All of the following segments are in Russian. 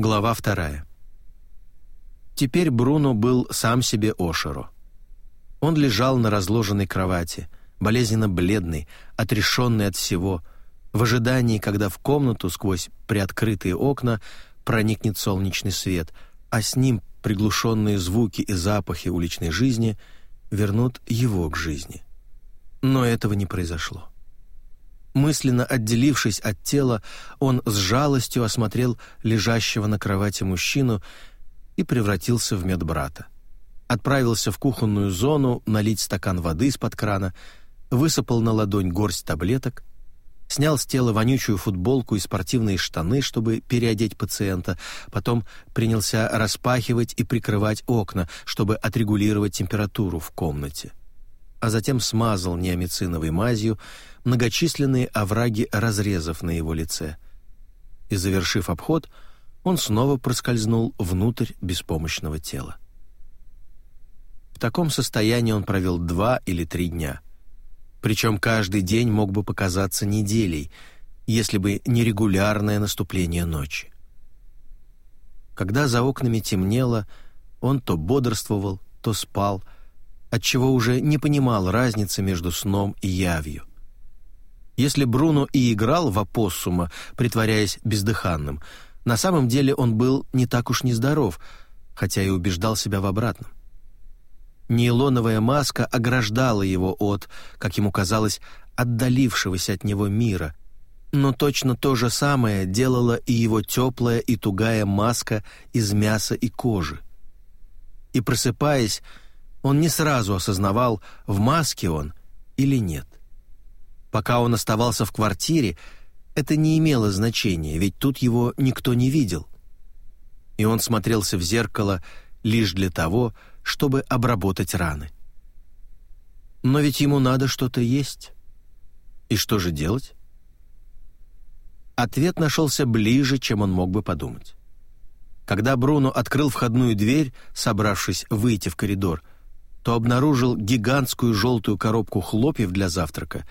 Глава вторая. Теперь Бруно был сам себе Ошеро. Он лежал на разложенной кровати, болезненно бледный, отрешенный от всего, в ожидании, когда в комнату сквозь приоткрытые окна проникнет солнечный свет, а с ним приглушенные звуки и запахи уличной жизни вернут его к жизни. Но этого не произошло. Мысленно отделившись от тела, он с жалостью осмотрел лежащего на кровати мужчину и превратился в медбрата. Отправился в кухонную зону налить стакан воды из-под крана, высыпал на ладонь горсть таблеток, снял с тела вонючую футболку и спортивные штаны, чтобы переодеть пациента, потом принялся распахивать и прикрывать окна, чтобы отрегулировать температуру в комнате. А затем смазал неомициновой мазью многочисленные овраги разрезов на его лице. И, завершив обход, он снова проскользнул внутрь беспомощного тела. В таком состоянии он провел два или три дня — причем каждый день мог бы показаться неделей, если бы не регулярное наступление ночи. Когда за окнами темнело, он то бодрствовал, то спал, отчего уже не понимал разницы между сном и явью. Если Бруно и играл в опоссума, притворяясь бездыханным, на самом деле он был не так уж нездоров, хотя и убеждал себя в обратном. Нейлоновая маска ограждала его от, как ему казалось, отдалившегося от него мира. Но точно то же самое делала и его теплая и тугая маска из мяса и кожи. И просыпаясь, он не сразу осознавал, в маске он или нет. Пока он оставался в квартире, это не имело значения, ведь тут его никто не видел. И он смотрелся в зеркало лишь для того, чтобы обработать раны. Но ведь ему надо что-то есть. И что же делать? Ответ нашелся ближе, чем он мог бы подумать. Когда Бруно открыл входную дверь, собравшись выйти в коридор, то обнаружил гигантскую желтую коробку хлопьев для завтрака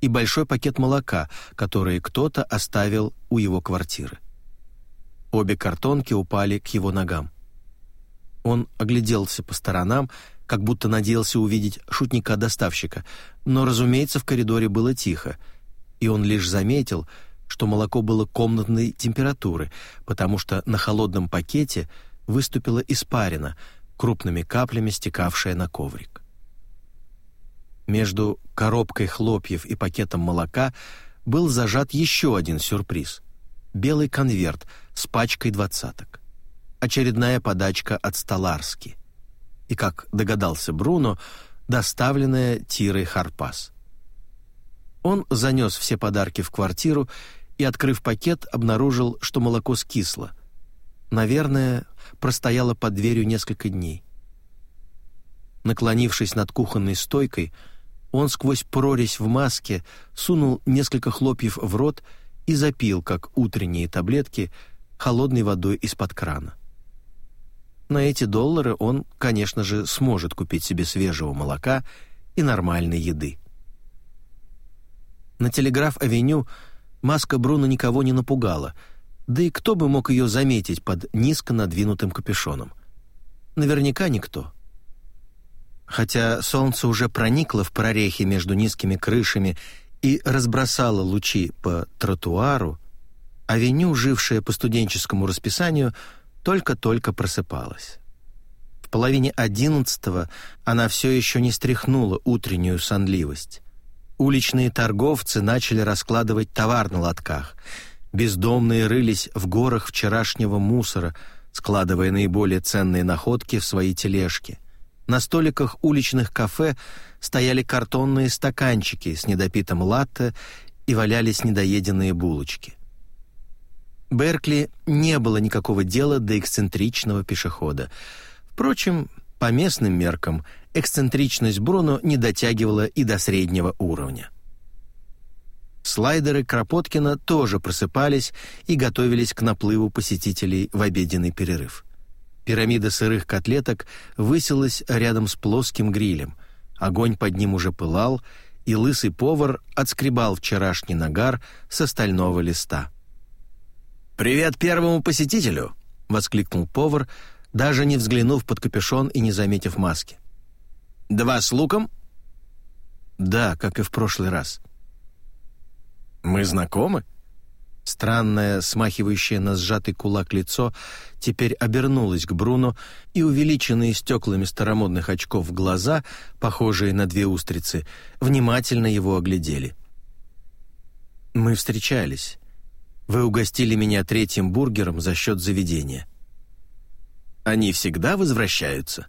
и большой пакет молока, который кто-то оставил у его квартиры. Обе картонки упали к его ногам. Он огляделся по сторонам, как будто надеялся увидеть шутника-доставщика, но, разумеется, в коридоре было тихо, и он лишь заметил, что молоко было комнатной температуры, потому что на холодном пакете выступила испарина, крупными каплями стекавшая на коврик. Между коробкой хлопьев и пакетом молока был зажат еще один сюрприз — белый конверт с пачкой двадцаток очередная подачка от Столарски. И, как догадался Бруно, доставленная Тирой Харпас. Он занес все подарки в квартиру и, открыв пакет, обнаружил, что молоко скисло. Наверное, простояло под дверью несколько дней. Наклонившись над кухонной стойкой, он сквозь прорезь в маске сунул несколько хлопьев в рот и запил, как утренние таблетки, холодной водой из-под крана. На эти доллары он, конечно же, сможет купить себе свежего молока и нормальной еды. На Телеграф-авеню маска Бруно никого не напугала, да и кто бы мог ее заметить под низко надвинутым капюшоном? Наверняка никто. Хотя солнце уже проникло в прорехи между низкими крышами и разбросало лучи по тротуару, авеню, жившая по студенческому расписанию, только-только просыпалась. В половине одиннадцатого она все еще не стряхнула утреннюю сонливость. Уличные торговцы начали раскладывать товар на лотках. Бездомные рылись в горах вчерашнего мусора, складывая наиболее ценные находки в свои тележки. На столиках уличных кафе стояли картонные стаканчики с недопитым латте и валялись недоеденные булочки. Беркли не было никакого дела до эксцентричного пешехода. Впрочем, по местным меркам эксцентричность Бруно не дотягивала и до среднего уровня. Слайдеры Кропоткина тоже просыпались и готовились к наплыву посетителей в обеденный перерыв. Пирамида сырых котлеток высилась рядом с плоским грилем. Огонь под ним уже пылал, и лысый повар отскребал вчерашний нагар с остального листа. «Привет первому посетителю!» воскликнул повар, даже не взглянув под капюшон и не заметив маски. «Два с луком?» «Да, как и в прошлый раз». «Мы знакомы?» Странное, смахивающее на сжатый кулак лицо теперь обернулось к Бруно, и увеличенные стеклами старомодных очков глаза, похожие на две устрицы, внимательно его оглядели. «Мы встречались. Вы угостили меня третьим бургером за счет заведения». «Они всегда возвращаются?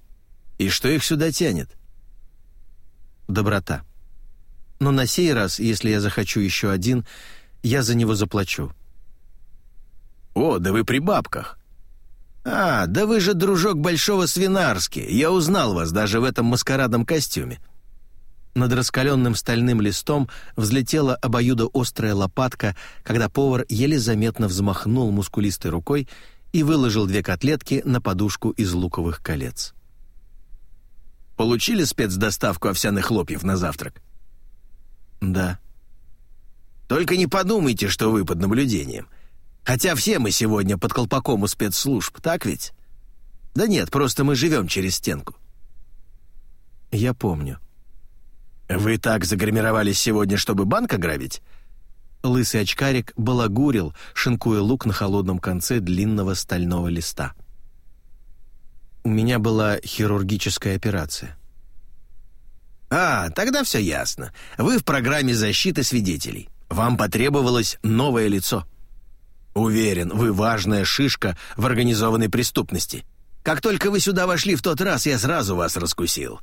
И что их сюда тянет?» «Доброта. Но на сей раз, если я захочу еще один, я за него заплачу». «О, да вы при бабках!» «А, да вы же дружок Большого Свинарски. Я узнал вас даже в этом маскарадном костюме». Над раскаленным стальным листом взлетела обоюдоострая лопатка, когда повар еле заметно взмахнул мускулистой рукой и выложил две котлетки на подушку из луковых колец. «Получили спецдоставку овсяных хлопьев на завтрак?» «Да». «Только не подумайте, что вы под наблюдением. Хотя все мы сегодня под колпаком у спецслужб, так ведь? Да нет, просто мы живем через стенку». «Я помню». «Вы так загримировались сегодня, чтобы банк ограбить?» Лысый очкарик балагурил, шинкуя лук на холодном конце длинного стального листа. «У меня была хирургическая операция». «А, тогда все ясно. Вы в программе защиты свидетелей. Вам потребовалось новое лицо». «Уверен, вы важная шишка в организованной преступности. Как только вы сюда вошли в тот раз, я сразу вас раскусил.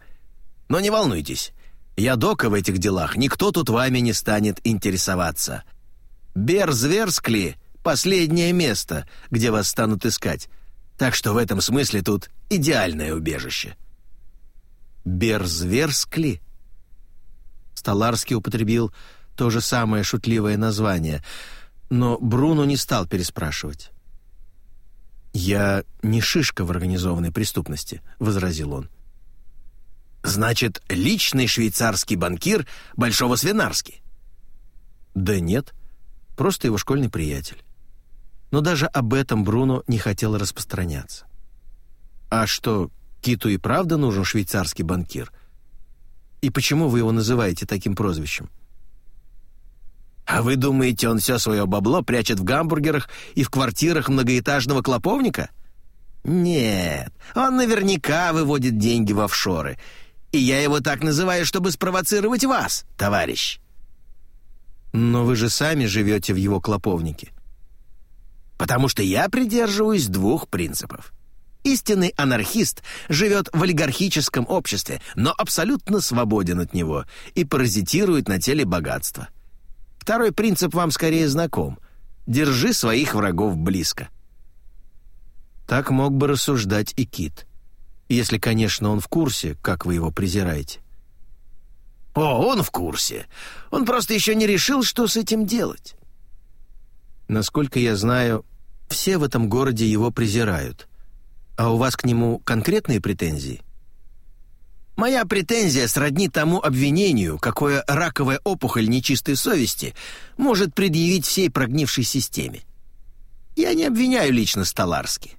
Но не волнуйтесь, я дока в этих делах, никто тут вами не станет интересоваться. Берзверскли — последнее место, где вас станут искать, так что в этом смысле тут идеальное убежище». «Берзверскли?» Столарский употребил то же самое шутливое название — но Бруно не стал переспрашивать. «Я не шишка в организованной преступности», — возразил он. «Значит, личный швейцарский банкир Большого Свинарски?» «Да нет, просто его школьный приятель». Но даже об этом Бруно не хотел распространяться. «А что, Киту и правда нужен швейцарский банкир? И почему вы его называете таким прозвищем?» А вы думаете, он все свое бабло прячет в гамбургерах и в квартирах многоэтажного клоповника? Нет, он наверняка выводит деньги в офшоры. И я его так называю, чтобы спровоцировать вас, товарищ. Но вы же сами живете в его клоповнике. Потому что я придерживаюсь двух принципов. Истинный анархист живет в олигархическом обществе, но абсолютно свободен от него и паразитирует на теле богатства. Второй принцип вам скорее знаком. Держи своих врагов близко. Так мог бы рассуждать и Кит. Если, конечно, он в курсе, как вы его презираете. О, он в курсе. Он просто еще не решил, что с этим делать. Насколько я знаю, все в этом городе его презирают. А у вас к нему конкретные претензии? Моя претензия сродни тому обвинению, какое раковая опухоль нечистой совести может предъявить всей прогнившей системе. Я не обвиняю лично Столарски.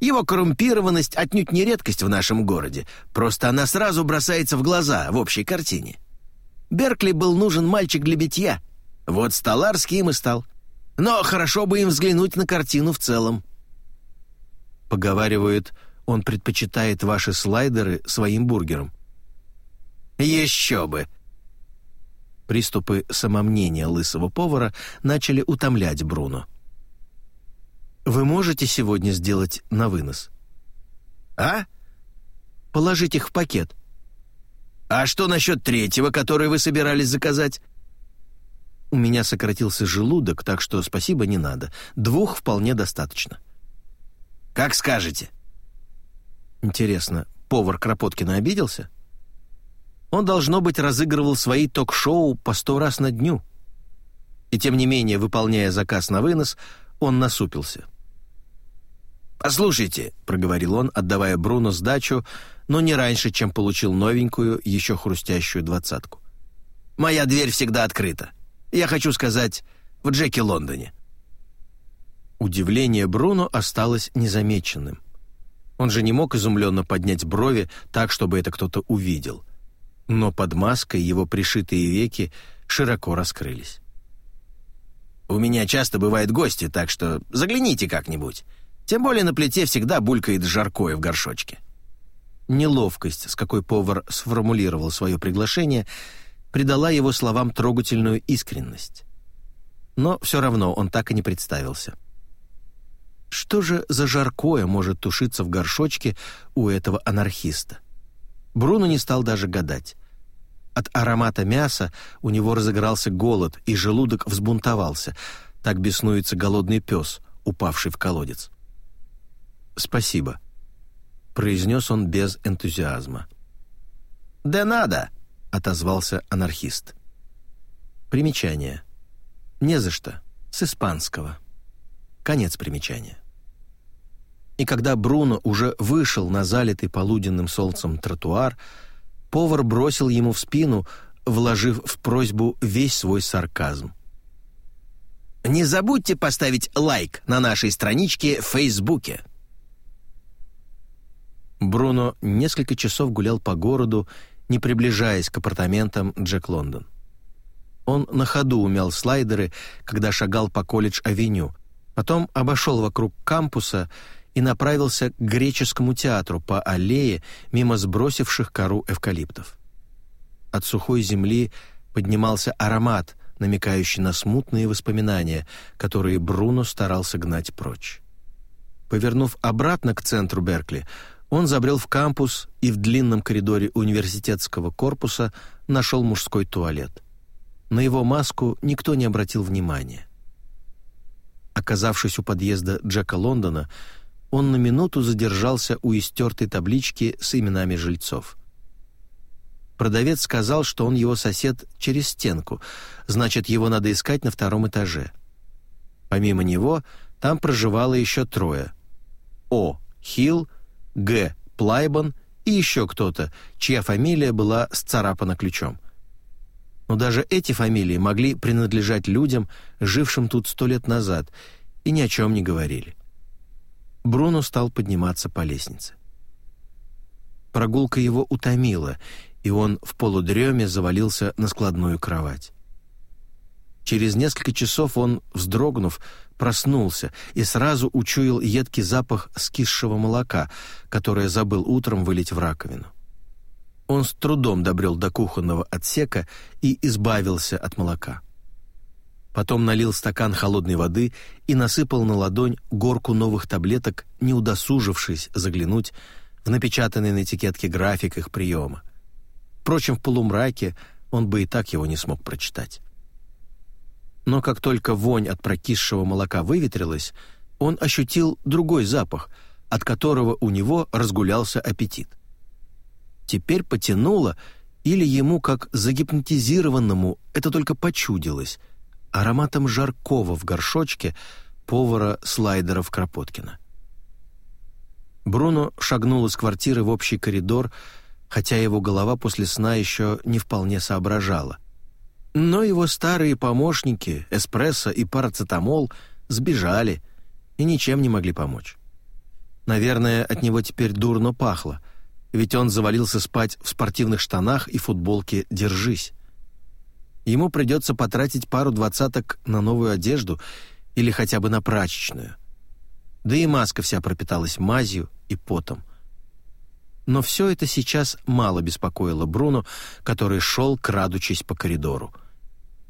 Его коррумпированность отнюдь не редкость в нашем городе, просто она сразу бросается в глаза в общей картине. Беркли был нужен мальчик для битья. Вот Столарский им и стал. Но хорошо бы им взглянуть на картину в целом. Поговаривают, он предпочитает ваши слайдеры своим бургерам. Еще бы!» Приступы самомнения лысого повара начали утомлять Бруно. «Вы можете сегодня сделать на вынос?» «А?» «Положить их в пакет». «А что насчет третьего, который вы собирались заказать?» «У меня сократился желудок, так что спасибо не надо. Двух вполне достаточно». «Как скажете». «Интересно, повар Кропоткина обиделся?» Он, должно быть, разыгрывал свои ток-шоу по сто раз на дню. И тем не менее, выполняя заказ на вынос, он насупился. «Послушайте», — проговорил он, отдавая Бруно сдачу, но не раньше, чем получил новенькую, еще хрустящую двадцатку. «Моя дверь всегда открыта. Я хочу сказать, в Джеки Лондоне». Удивление Бруно осталось незамеченным. Он же не мог изумленно поднять брови так, чтобы это кто-то увидел. Но под маской его пришитые веки широко раскрылись. «У меня часто бывают гости, так что загляните как-нибудь. Тем более на плите всегда булькает жаркое в горшочке». Неловкость, с какой повар сформулировал свое приглашение, придала его словам трогательную искренность. Но все равно он так и не представился. Что же за жаркое может тушиться в горшочке у этого анархиста? Бруно не стал даже гадать. От аромата мяса у него разыгрался голод, и желудок взбунтовался. Так беснуется голодный пес, упавший в колодец. «Спасибо», — произнес он без энтузиазма. «Да надо!» — отозвался анархист. Примечание. «Не за что. С испанского». Конец примечания. И когда Бруно уже вышел на залитый полуденным солнцем тротуар, повар бросил ему в спину, вложив в просьбу весь свой сарказм. «Не забудьте поставить лайк на нашей страничке в Фейсбуке». Бруно несколько часов гулял по городу, не приближаясь к апартаментам Джек Лондон. Он на ходу умял слайдеры, когда шагал по колледж-авеню, потом обошел вокруг кампуса и направился к греческому театру по аллее мимо сбросивших кору эвкалиптов. От сухой земли поднимался аромат, намекающий на смутные воспоминания, которые Бруно старался гнать прочь. Повернув обратно к центру Беркли, он забрел в кампус и в длинном коридоре университетского корпуса нашел мужской туалет. На его маску никто не обратил внимания. Оказавшись у подъезда Джека Лондона, он на минуту задержался у истертой таблички с именами жильцов. Продавец сказал, что он его сосед через стенку, значит, его надо искать на втором этаже. Помимо него, там проживало еще трое. О. Хилл, Г. Плайбан и еще кто-то, чья фамилия была сцарапана ключом. Но даже эти фамилии могли принадлежать людям, жившим тут сто лет назад, и ни о чем не говорили. Бруно стал подниматься по лестнице. Прогулка его утомила, и он в полудреме завалился на складную кровать. Через несколько часов он, вздрогнув, проснулся и сразу учуял едкий запах скисшего молока, которое забыл утром вылить в раковину. Он с трудом добрел до кухонного отсека и избавился от молока. Потом налил стакан холодной воды и насыпал на ладонь горку новых таблеток, не удосужившись заглянуть в напечатанный на этикетке график их приема. Впрочем, в полумраке он бы и так его не смог прочитать. Но как только вонь от прокисшего молока выветрилась, он ощутил другой запах, от которого у него разгулялся аппетит. Теперь потянуло, или ему, как загипнотизированному, это только почудилось — ароматом жаркого в горшочке повара слайдеров Кропоткина. Бруно шагнул из квартиры в общий коридор, хотя его голова после сна еще не вполне соображала. Но его старые помощники, эспрессо и парацетамол, сбежали и ничем не могли помочь. Наверное, от него теперь дурно пахло, ведь он завалился спать в спортивных штанах и футболке «Держись». Ему придется потратить пару двадцаток на новую одежду или хотя бы на прачечную. Да и маска вся пропиталась мазью и потом. Но все это сейчас мало беспокоило Бруно, который шел, крадучись по коридору.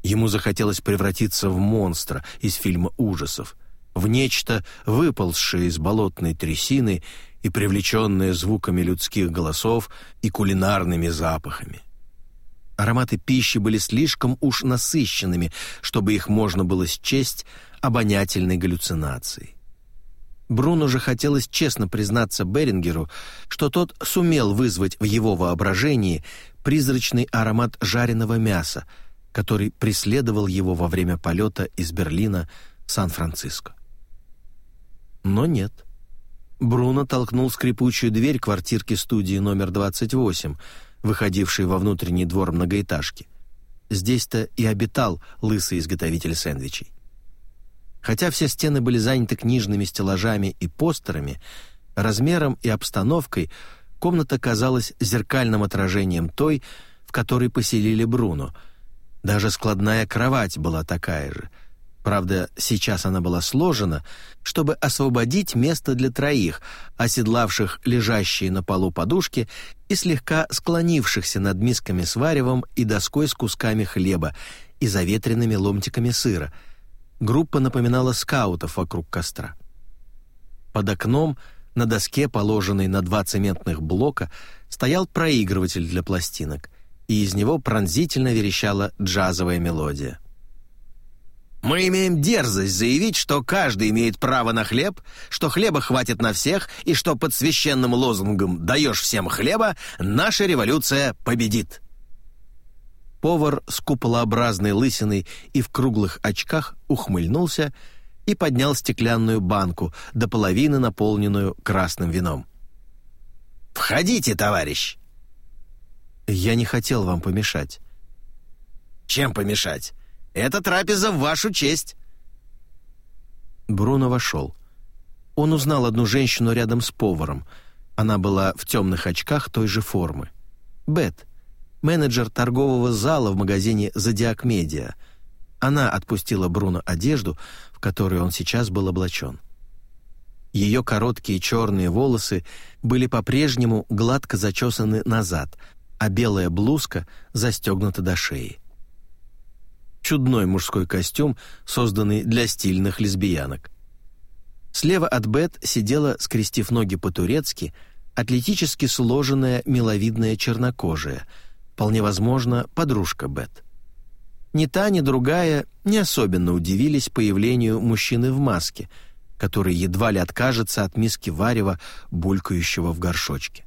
Ему захотелось превратиться в монстра из фильма ужасов, в нечто, выползшее из болотной трясины и привлеченное звуками людских голосов и кулинарными запахами. Ароматы пищи были слишком уж насыщенными, чтобы их можно было счесть обонятельной галлюцинацией. Бруно же хотелось честно признаться Берингеру, что тот сумел вызвать в его воображении призрачный аромат жареного мяса, который преследовал его во время полета из Берлина в Сан-Франциско. Но нет. Бруно толкнул скрипучую дверь квартирки студии номер 28, выходивший во внутренний двор многоэтажки. Здесь-то и обитал лысый изготовитель сэндвичей. Хотя все стены были заняты книжными стеллажами и постерами, размером и обстановкой комната казалась зеркальным отражением той, в которой поселили Бруно. Даже складная кровать была такая же. Правда, сейчас она была сложена, чтобы освободить место для троих, оседлавших лежащие на полу подушки и слегка склонившихся над мисками с варевом и доской с кусками хлеба и заветренными ломтиками сыра — Группа напоминала скаутов вокруг костра. Под окном на доске, положенной на два цементных блока, стоял проигрыватель для пластинок, и из него пронзительно верещала джазовая мелодия. «Мы имеем дерзость заявить, что каждый имеет право на хлеб, что хлеба хватит на всех, и что под священным лозунгом «даешь всем хлеба» наша революция победит». Повар с куполообразной лысиной и в круглых очках ухмыльнулся и поднял стеклянную банку, до половины наполненную красным вином. «Входите, товарищ!» «Я не хотел вам помешать». «Чем помешать? Это трапеза в вашу честь!» Бруно вошел. Он узнал одну женщину рядом с поваром. Она была в темных очках той же формы. Бет, менеджер торгового зала в магазине «Зодиак Медиа». Она отпустила Бруно одежду, в которую он сейчас был облачен. Ее короткие черные волосы были по-прежнему гладко зачесаны назад, а белая блузка застегнута до шеи. Чудной мужской костюм, созданный для стильных лесбиянок. Слева от Бет сидела, скрестив ноги по-турецки, атлетически сложенная миловидная чернокожая — вполне возможно, подружка Бет. Ни та, ни другая не особенно удивились появлению мужчины в маске, который едва ли откажется от миски варева, булькающего в горшочке.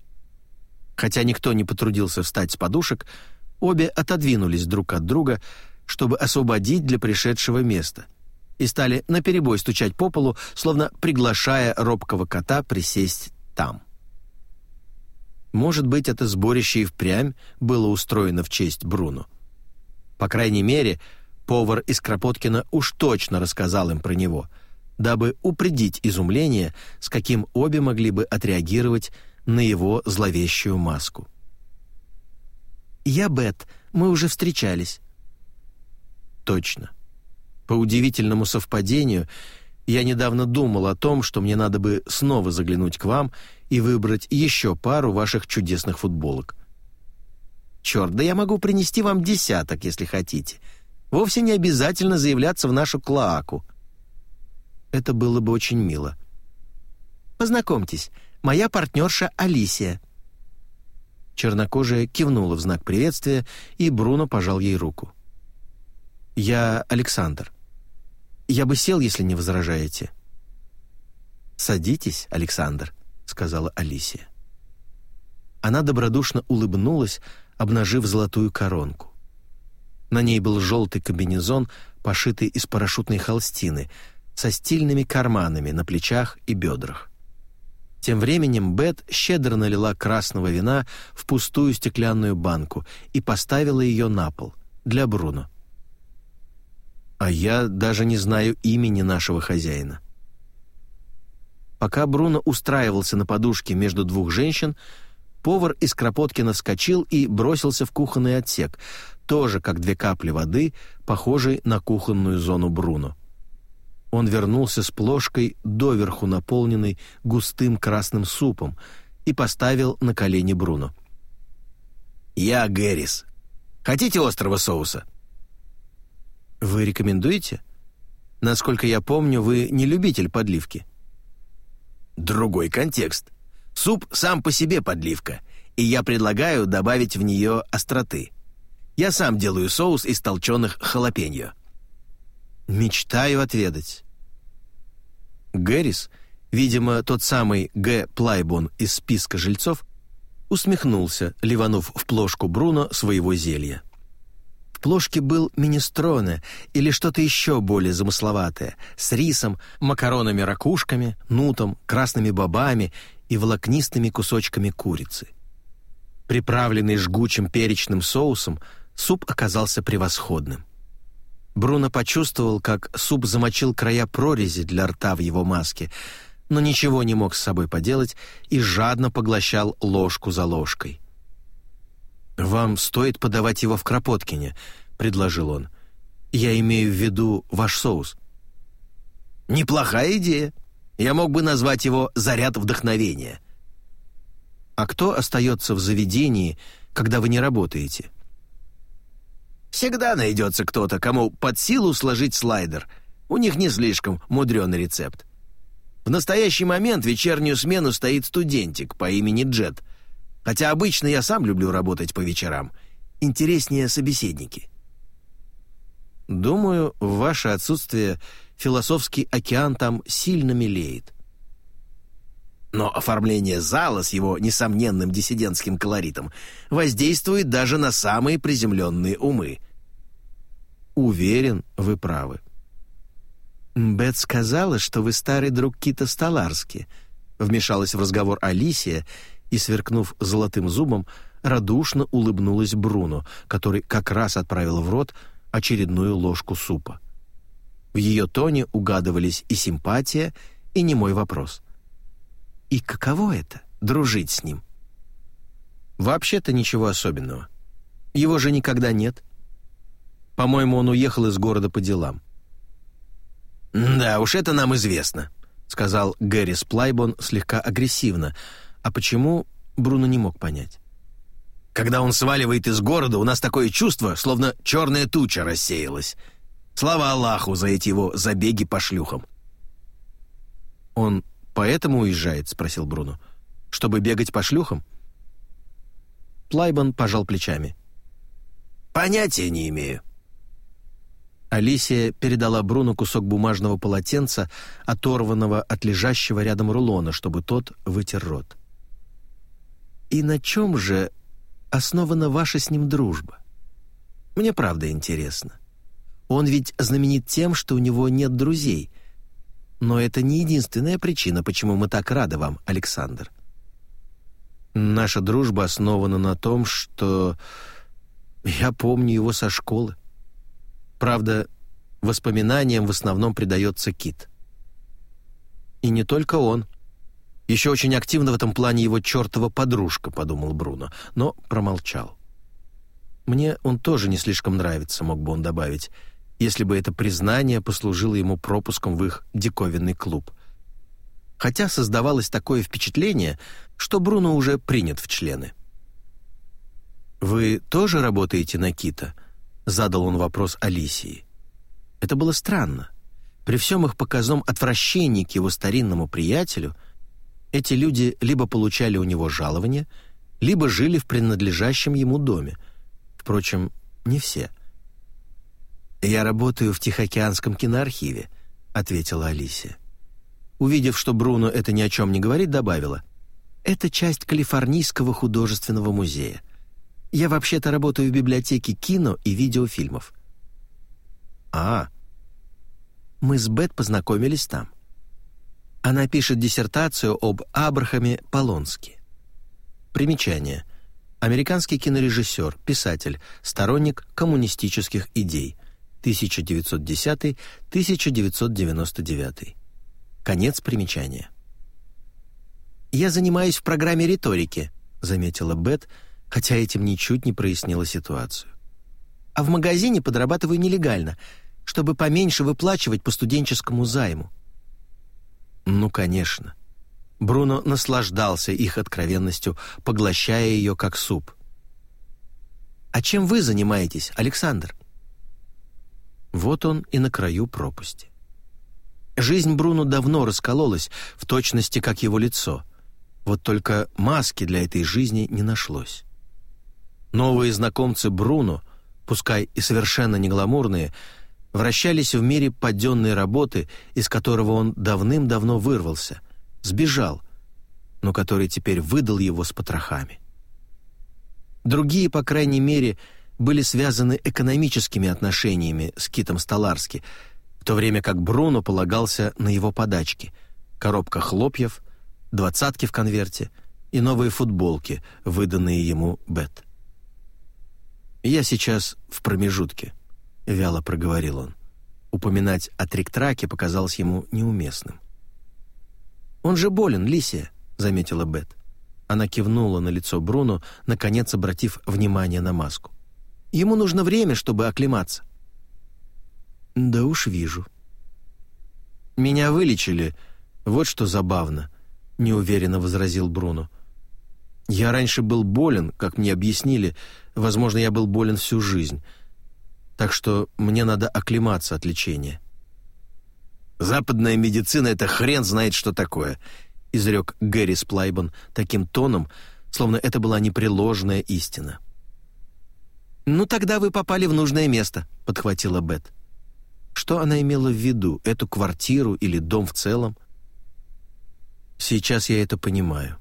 Хотя никто не потрудился встать с подушек, обе отодвинулись друг от друга, чтобы освободить для пришедшего места, и стали наперебой стучать по полу, словно приглашая робкого кота присесть там. Может быть, это сборище и впрямь было устроено в честь Бруно. По крайней мере, повар из Кропоткина уж точно рассказал им про него, дабы упредить изумление, с каким обе могли бы отреагировать на его зловещую маску. «Я Бет, мы уже встречались». «Точно. По удивительному совпадению, я недавно думал о том, что мне надо бы снова заглянуть к вам и выбрать еще пару ваших чудесных футболок. Черт, да я могу принести вам десяток, если хотите. Вовсе не обязательно заявляться в нашу клоаку. Это было бы очень мило. Познакомьтесь, моя партнерша Алисия. Чернокожая кивнула в знак приветствия, и Бруно пожал ей руку. «Я Александр. Я бы сел, если не возражаете». «Садитесь, Александр», — сказала Алисия. Она добродушно улыбнулась, обнажив золотую коронку. На ней был желтый комбинезон, пошитый из парашютной холстины, со стильными карманами на плечах и бедрах. Тем временем Бет щедро налила красного вина в пустую стеклянную банку и поставила ее на пол для Бруно. «А я даже не знаю имени нашего хозяина». Пока Бруно устраивался на подушке между двух женщин, повар из Кропоткина вскочил и бросился в кухонный отсек, тоже как две капли воды, похожей на кухонную зону Бруно. Он вернулся с плошкой, доверху наполненной густым красным супом, и поставил на колени Бруно. «Я Гэрис. Хотите острого соуса?» «Вы рекомендуете? Насколько я помню, вы не любитель подливки» другой контекст. Суп сам по себе подливка, и я предлагаю добавить в нее остроты. Я сам делаю соус из толченых халапеньо. Мечтаю отведать. Гэрис, видимо, тот самый Г. Плайбон из списка жильцов, усмехнулся, ливанув в плошку Бруно своего зелья плошке был минестроне или что-то еще более замысловатое, с рисом, макаронами-ракушками, нутом, красными бобами и волокнистыми кусочками курицы. Приправленный жгучим перечным соусом, суп оказался превосходным. Бруно почувствовал, как суп замочил края прорези для рта в его маске, но ничего не мог с собой поделать и жадно поглощал ложку за ложкой. «Вам стоит подавать его в Кропоткине», — предложил он. «Я имею в виду ваш соус». «Неплохая идея. Я мог бы назвать его «заряд вдохновения». А кто остается в заведении, когда вы не работаете?» Всегда найдется кто-то, кому под силу сложить слайдер. У них не слишком мудрёный рецепт. В настоящий момент вечернюю смену стоит студентик по имени Джет. Хотя обычно я сам люблю работать по вечерам. Интереснее собеседники. Думаю, в ваше отсутствие философский океан там сильно мелеет. Но оформление зала с его несомненным диссидентским колоритом воздействует даже на самые приземленные умы. Уверен, вы правы. Бет сказала, что вы старый друг Кита Столарски. Вмешалась в разговор Алисия и, сверкнув золотым зубом, радушно улыбнулась Бруно, который как раз отправил в рот очередную ложку супа. В ее тоне угадывались и симпатия, и немой вопрос. И каково это — дружить с ним? Вообще-то ничего особенного. Его же никогда нет. По-моему, он уехал из города по делам. «Да уж это нам известно», — сказал Гэри Сплайбон слегка агрессивно. А почему, Бруно не мог понять. «Когда он сваливает из города, у нас такое чувство, словно черная туча рассеялась. Слава Аллаху за эти его забеги по шлюхам». «Он поэтому уезжает?» — спросил Бруно. «Чтобы бегать по шлюхам?» Плайбон пожал плечами. «Понятия не имею». Алисия передала Бруно кусок бумажного полотенца, оторванного от лежащего рядом рулона, чтобы тот вытер рот. «И на чем же основана ваша с ним дружба? Мне правда интересно. Он ведь знаменит тем, что у него нет друзей — но это не единственная причина, почему мы так рады вам, Александр. Наша дружба основана на том, что я помню его со школы. Правда, воспоминаниям в основном придается Кит. И не только он. Еще очень активно в этом плане его чертова подружка, подумал Бруно, но промолчал. Мне он тоже не слишком нравится, мог бы он добавить если бы это признание послужило ему пропуском в их диковинный клуб. Хотя создавалось такое впечатление, что Бруно уже принят в члены. «Вы тоже работаете на Кита?» — задал он вопрос Алисии. Это было странно. При всем их показном отвращении к его старинному приятелю эти люди либо получали у него жалование, либо жили в принадлежащем ему доме. Впрочем, не все — «Я работаю в Тихоокеанском киноархиве», — ответила Алисия. Увидев, что Бруно это ни о чем не говорит, добавила. «Это часть Калифорнийского художественного музея. Я вообще-то работаю в библиотеке кино и видеофильмов». «А, мы с Бет познакомились там. Она пишет диссертацию об Абрахаме Полонске. Примечание. Американский кинорежиссер, писатель, сторонник коммунистических идей. 1910-1999. Конец примечания. «Я занимаюсь в программе риторики», — заметила Бет, хотя этим ничуть не прояснила ситуацию. «А в магазине подрабатываю нелегально, чтобы поменьше выплачивать по студенческому займу». «Ну, конечно». Бруно наслаждался их откровенностью, поглощая ее как суп. «А чем вы занимаетесь, Александр?» Вот он и на краю пропасти. Жизнь Бруно давно раскололась, в точности как его лицо. Вот только маски для этой жизни не нашлось. Новые знакомцы Бруно, пускай и совершенно не гламурные, вращались в мире подденной работы, из которого он давным-давно вырвался, сбежал, но который теперь выдал его с потрохами. Другие, по крайней мере, были связаны экономическими отношениями с Китом Столарски, в то время как Бруно полагался на его подачки — коробка хлопьев, двадцатки в конверте и новые футболки, выданные ему Бет. «Я сейчас в промежутке», — вяло проговорил он. Упоминать о трик-траке показалось ему неуместным. «Он же болен, Лисия», — заметила Бет. Она кивнула на лицо Бруно, наконец обратив внимание на маску. «Ему нужно время, чтобы оклематься». «Да уж вижу». «Меня вылечили. Вот что забавно», — неуверенно возразил Бруно. «Я раньше был болен, как мне объяснили. Возможно, я был болен всю жизнь. Так что мне надо оклематься от лечения». «Западная медицина — это хрен знает, что такое», — изрек Гэри Сплайбан таким тоном, словно это была непреложная истина. «Ну, тогда вы попали в нужное место», — подхватила Бет. Что она имела в виду, эту квартиру или дом в целом? Сейчас я это понимаю.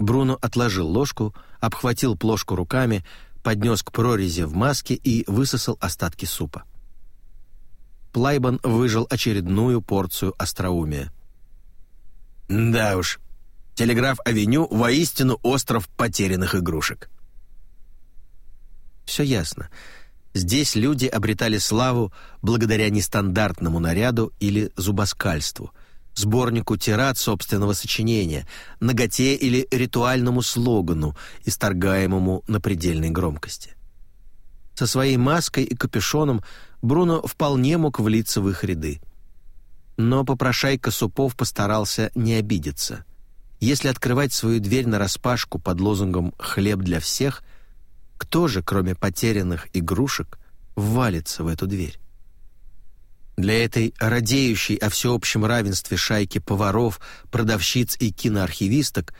Бруно отложил ложку, обхватил плошку руками, поднес к прорези в маске и высосал остатки супа. Плайбан выжил очередную порцию остроумия. «Да уж, Телеграф-авеню воистину остров потерянных игрушек». «Все ясно. Здесь люди обретали славу благодаря нестандартному наряду или зубоскальству, сборнику тират собственного сочинения, наготе или ритуальному слогану, исторгаемому на предельной громкости. Со своей маской и капюшоном Бруно вполне мог влиться в их ряды. Но попрошайка Супов постарался не обидеться. Если открывать свою дверь нараспашку под лозунгом «хлеб для всех», кто же, кроме потерянных игрушек, ввалится в эту дверь? Для этой радеющей о всеобщем равенстве шайки поваров, продавщиц и киноархивисток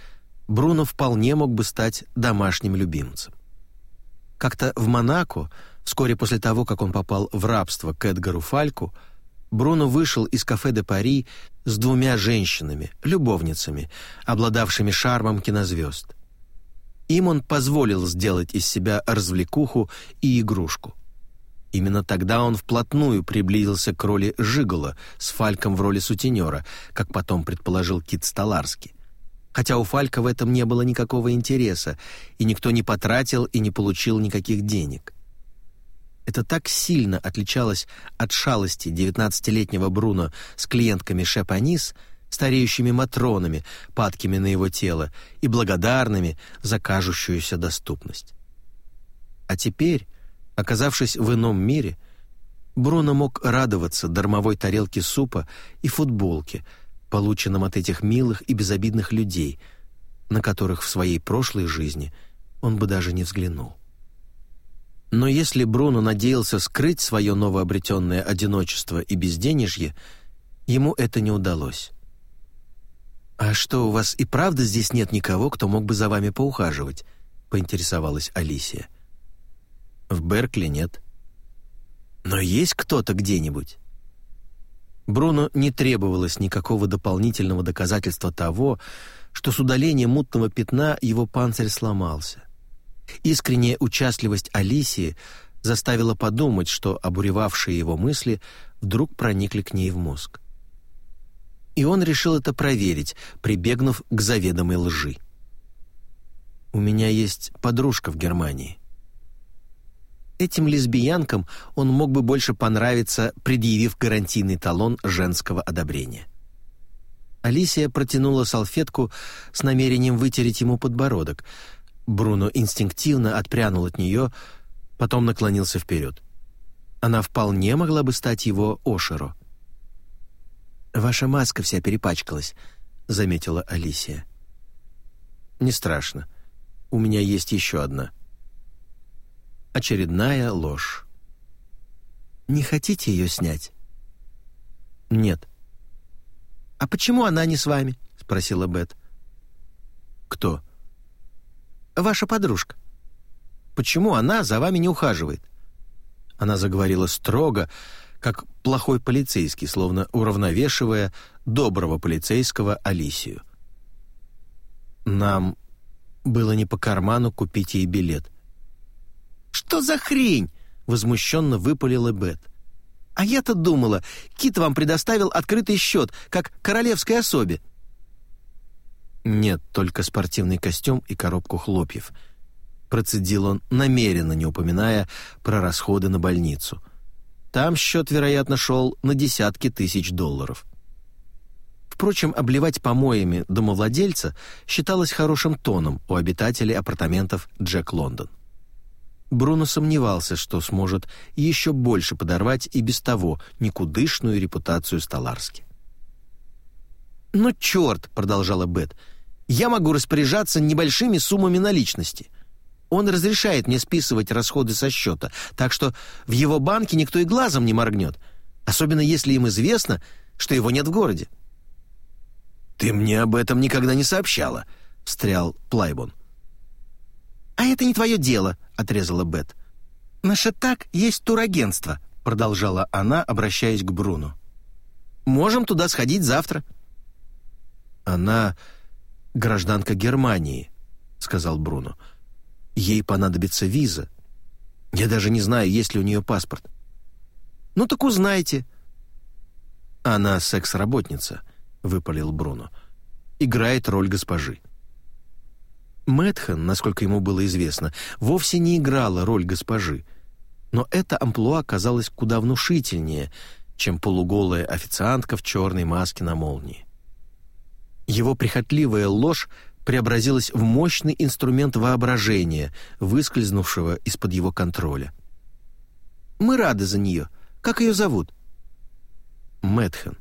Бруно вполне мог бы стать домашним любимцем. Как-то в Монако, вскоре после того, как он попал в рабство к Эдгару Фальку, Бруно вышел из кафе де Пари с двумя женщинами, любовницами, обладавшими шармом кинозвезд. Им он позволил сделать из себя развлекуху и игрушку. Именно тогда он вплотную приблизился к роли Жигола с Фальком в роли сутенера, как потом предположил Кит Столарский. Хотя у Фалька в этом не было никакого интереса, и никто не потратил и не получил никаких денег. Это так сильно отличалось от шалости девятнадцатилетнего Бруно с клиентками Шеп Анис — стареющими матронами, падкими на его тело и благодарными за кажущуюся доступность. А теперь, оказавшись в ином мире, Бруно мог радоваться дармовой тарелке супа и футболке, полученном от этих милых и безобидных людей, на которых в своей прошлой жизни он бы даже не взглянул. Но если Бруно надеялся скрыть свое новообретенное одиночество и безденежье, ему это не удалось. «А что, у вас и правда здесь нет никого, кто мог бы за вами поухаживать?» — поинтересовалась Алисия. «В Беркли нет». «Но есть кто-то где-нибудь?» Бруно не требовалось никакого дополнительного доказательства того, что с удалением мутного пятна его панцирь сломался. Искренняя участливость Алисии заставила подумать, что обуревавшие его мысли вдруг проникли к ней в мозг и он решил это проверить, прибегнув к заведомой лжи. «У меня есть подружка в Германии». Этим лесбиянкам он мог бы больше понравиться, предъявив гарантийный талон женского одобрения. Алисия протянула салфетку с намерением вытереть ему подбородок. Бруно инстинктивно отпрянул от нее, потом наклонился вперед. Она вполне могла бы стать его Ошеро. «Ваша маска вся перепачкалась», — заметила Алисия. «Не страшно. У меня есть еще одна». Очередная ложь. «Не хотите ее снять?» «Нет». «А почему она не с вами?» — спросила Бет. «Кто?» «Ваша подружка. Почему она за вами не ухаживает?» Она заговорила строго, как плохой полицейский, словно уравновешивая доброго полицейского Алисию. Нам было не по карману купить ей билет. «Что за хрень?» — возмущенно выпалила Бет. «А я-то думала, Кит вам предоставил открытый счет, как королевской особе». «Нет, только спортивный костюм и коробку хлопьев», — процедил он, намеренно не упоминая про расходы на больницу — Там счет, вероятно, шел на десятки тысяч долларов. Впрочем, обливать помоями домовладельца считалось хорошим тоном у обитателей апартаментов Джек Лондон. Бруно сомневался, что сможет еще больше подорвать и без того никудышную репутацию Столарски. «Ну черт!» — продолжала Бет. «Я могу распоряжаться небольшими суммами наличности. Он разрешает мне списывать расходы со счета, так что в его банке никто и глазом не моргнет, особенно если им известно, что его нет в городе». «Ты мне об этом никогда не сообщала», — встрял Плайбон. «А это не твое дело», — отрезала Бет. «Наше так есть турагентство», — продолжала она, обращаясь к Бруну. «Можем туда сходить завтра». «Она гражданка Германии», — сказал Бруно. «Ей понадобится виза. Я даже не знаю, есть ли у нее паспорт». «Ну так узнайте». «Она секс-работница», — выпалил Бруно. «Играет роль госпожи». Мэтхан, насколько ему было известно, вовсе не играла роль госпожи, но эта амплуа казалась куда внушительнее, чем полуголая официантка в черной маске на молнии. Его прихотливая ложь преобразилась в мощный инструмент воображения, выскользнувшего из-под его контроля. «Мы рады за нее. Как ее зовут?» «Мэтхан».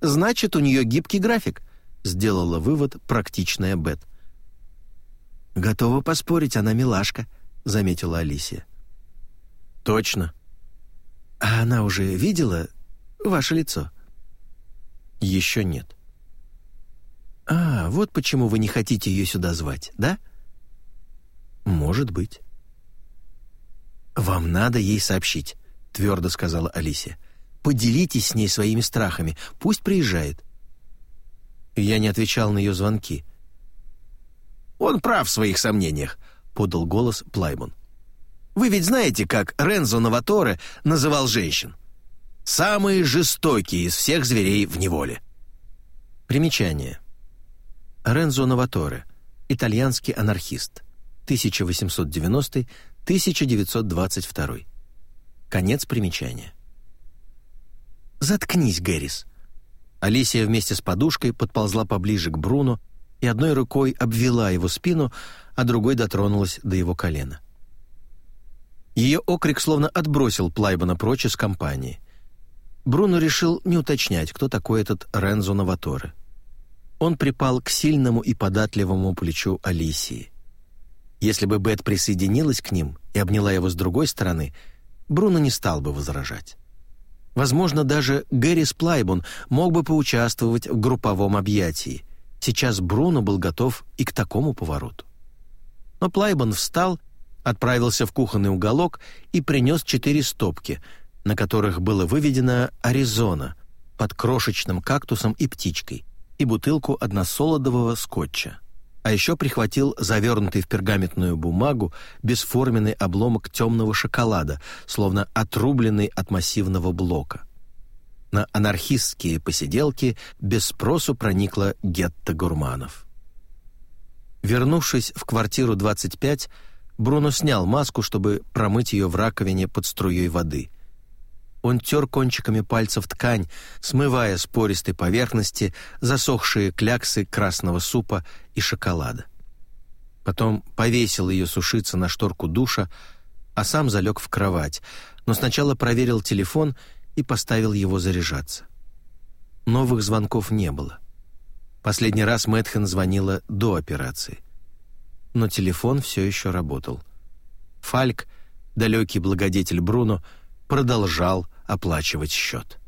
«Значит, у нее гибкий график», — сделала вывод практичная Бет. «Готова поспорить, она милашка», — заметила Алисия. «Точно». «А она уже видела ваше лицо?» «Еще нет». «А, вот почему вы не хотите ее сюда звать, да?» «Может быть». «Вам надо ей сообщить», — твердо сказала Алисия. «Поделитесь с ней своими страхами, пусть приезжает». Я не отвечал на ее звонки. «Он прав в своих сомнениях», — подал голос Плаймон. «Вы ведь знаете, как Рензо Новаторе называл женщин? Самые жестокие из всех зверей в неволе». Примечание. Рензо Новаторе, итальянский анархист, 1890-1922. Конец примечания. «Заткнись, Гэрис». Алисия вместе с подушкой подползла поближе к Бруно и одной рукой обвела его спину, а другой дотронулась до его колена. Ее окрик словно отбросил Плайбана прочь из компании. Бруно решил не уточнять, кто такой этот Рензо Новаторе. Он припал к сильному и податливому плечу Алисии. Если бы Бет присоединилась к ним и обняла его с другой стороны, Бруно не стал бы возражать. Возможно, даже Гэри Сплайбон мог бы поучаствовать в групповом объятии, Сейчас Бруно был готов и к такому повороту. Но Плайбан встал, отправился в кухонный уголок и принес четыре стопки, на которых было выведено «Аризона» под крошечным кактусом и птичкой, и бутылку односолодового скотча. А еще прихватил завернутый в пергаментную бумагу бесформенный обломок темного шоколада, словно отрубленный от массивного блока на анархистские посиделки без спросу проникла гетто гурманов. Вернувшись в квартиру 25, Бруно снял маску, чтобы промыть ее в раковине под струей воды. Он тер кончиками пальцев ткань, смывая с пористой поверхности засохшие кляксы красного супа и шоколада. Потом повесил ее сушиться на шторку душа, а сам залег в кровать, но сначала проверил телефон и поставил его заряжаться. Новых звонков не было. Последний раз Мэтхэн звонила до операции. Но телефон все еще работал. Фальк, далекий благодетель Бруно, продолжал оплачивать счет.